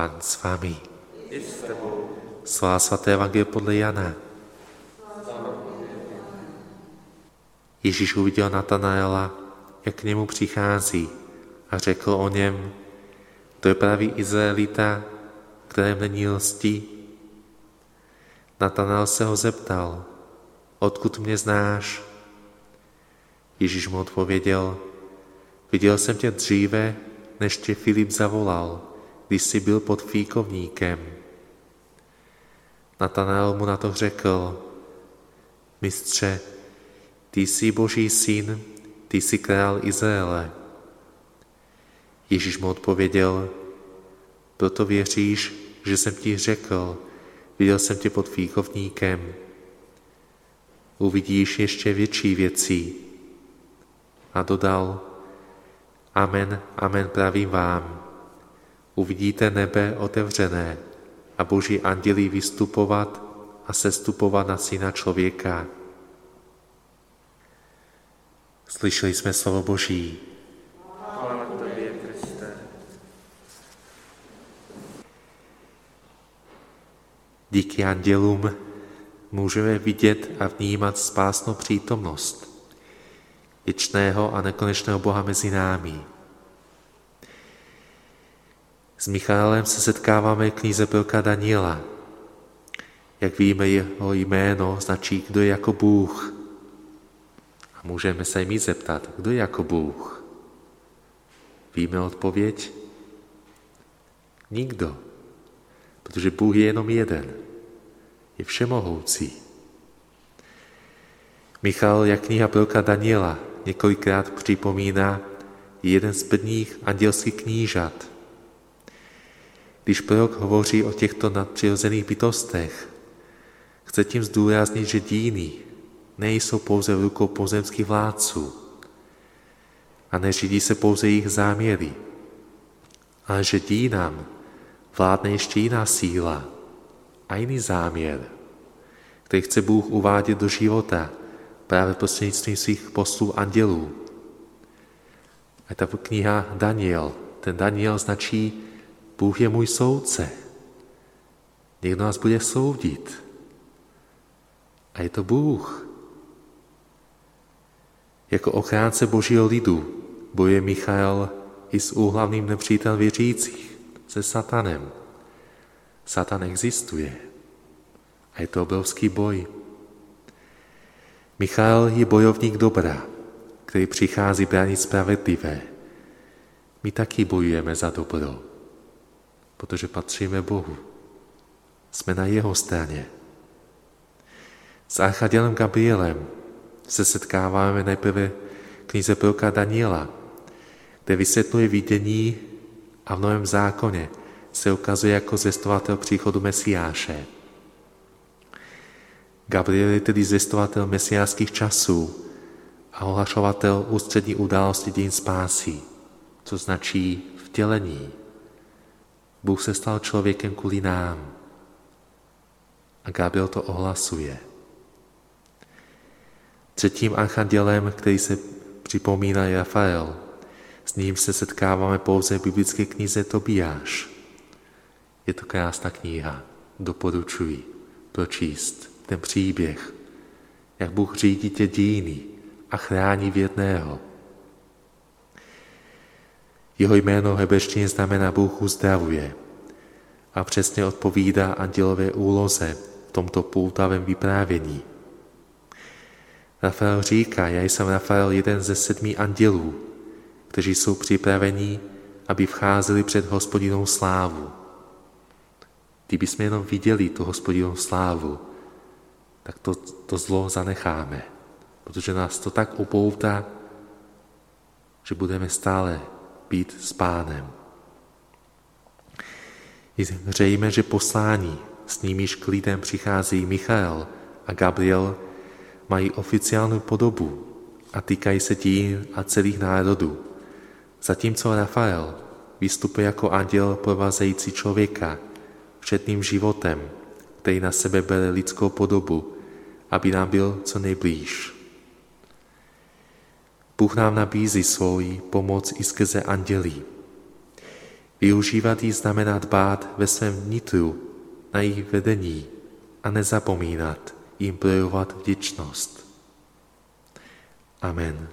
Pan s vámi. Slova svaté evangelie podle Jana. Ježíš uviděl Natanaela, jak k němu přichází a řekl o něm, to je pravý Izraelita, kterém není lstí. Natanael se ho zeptal, odkud mě znáš? Ježíš mu odpověděl, viděl jsem tě dříve, než tě Filip zavolal, když jsi byl pod fíkovníkem. Natanael mu na to řekl, mistře, ty jsi boží syn, ty jsi král Izraele. Ježíš mu odpověděl, proto věříš, že jsem ti řekl, viděl jsem tě pod fíkovníkem. Uvidíš ještě větší věcí. A dodal, Amen, amen pravím vám. Uvidíte nebe otevřené a boží andělí vystupovat a sestupovat na syna člověka. Slyšeli jsme slovo Boží. Díky andělům můžeme vidět a vnímat spásnou přítomnost věčného a nekonečného Boha mezi námi. S Michálem se setkáváme knize Pilka Daniela. Jak víme, jeho jméno značí, kdo je jako Bůh. A můžeme se mi zeptat, kdo je jako Bůh? Víme odpověď? Nikdo. Protože Bůh je jenom jeden. Je všemohoucí. Michal, jak kniha Pilka Daniela, několikrát připomíná jeden z prvních andělských knížat. Když prorok hovoří o těchto nadpřirozených bytostech, chce tím zdůraznit, že díny nejsou pouze v rukou pozemských vládců a neřídí se pouze jejich záměry, ale že dínám vládne ještě jiná síla a jiný záměr, který chce Bůh uvádět do života právě prostřednictvím svých poslů andělů. A ta kniha Daniel, ten Daniel značí Bůh je můj soudce. Někdo nás bude soudit. A je to Bůh. Jako ochránce božího lidu bojuje Michael i s úhlavným nepřítel věřících, se satanem. Satan existuje. A je to obrovský boj. Michal je bojovník dobra, který přichází bránit spravedlivé. My taky bojujeme za dobro, protože patříme Bohu. Jsme na jeho straně. S Archadělem Gabrielem se setkáváme nejprve knize proroka Daniela, kde vysvětluje vidění a v Novém zákoně se ukazuje jako zvěstovatel příchodu Mesiáše. Gabriel je tedy zvěstovatel mesiářských časů a ohlašovatel ústřední události dějin spásy, co značí vtělení. Bůh se stal člověkem kvůli nám a Gabriel to ohlasuje. Třetím archandělem, který se připomíná, je Rafael. S ním se setkáváme pouze v biblické knize Tobiáš. Je to krásná kniha, doporučuji pročíst ten příběh, jak Bůh řídí tě díny a chrání vědného. Jeho jméno hebrejštině znamená Bůh uzdravuje a přesně odpovídá andělové úloze v tomto půltavém vyprávění. Rafael říká, já jsem Rafael jeden ze sedmi andělů, kteří jsou připraveni, aby vcházeli před hospodinou slávu. Kdybychom jenom viděli tu hospodinou slávu, tak to, to zlo zanecháme, protože nás to tak upoutá, že budeme stále být s pánem. Je zřejmé, že poslání, s nimiž k lidem přichází Michael a Gabriel, mají oficiální podobu a týkají se tím a celých národů. Zatímco Rafael vystupuje jako anděl provázející člověka všetným životem, který na sebe bere lidskou podobu, aby nám byl co nejblíž. Bůh nám nabízí svoji pomoc i skrze andělí. Využívat ji znamená dbát ve svém vnitru na jejich vedení a nezapomínat jim projevovat vděčnost. Amen.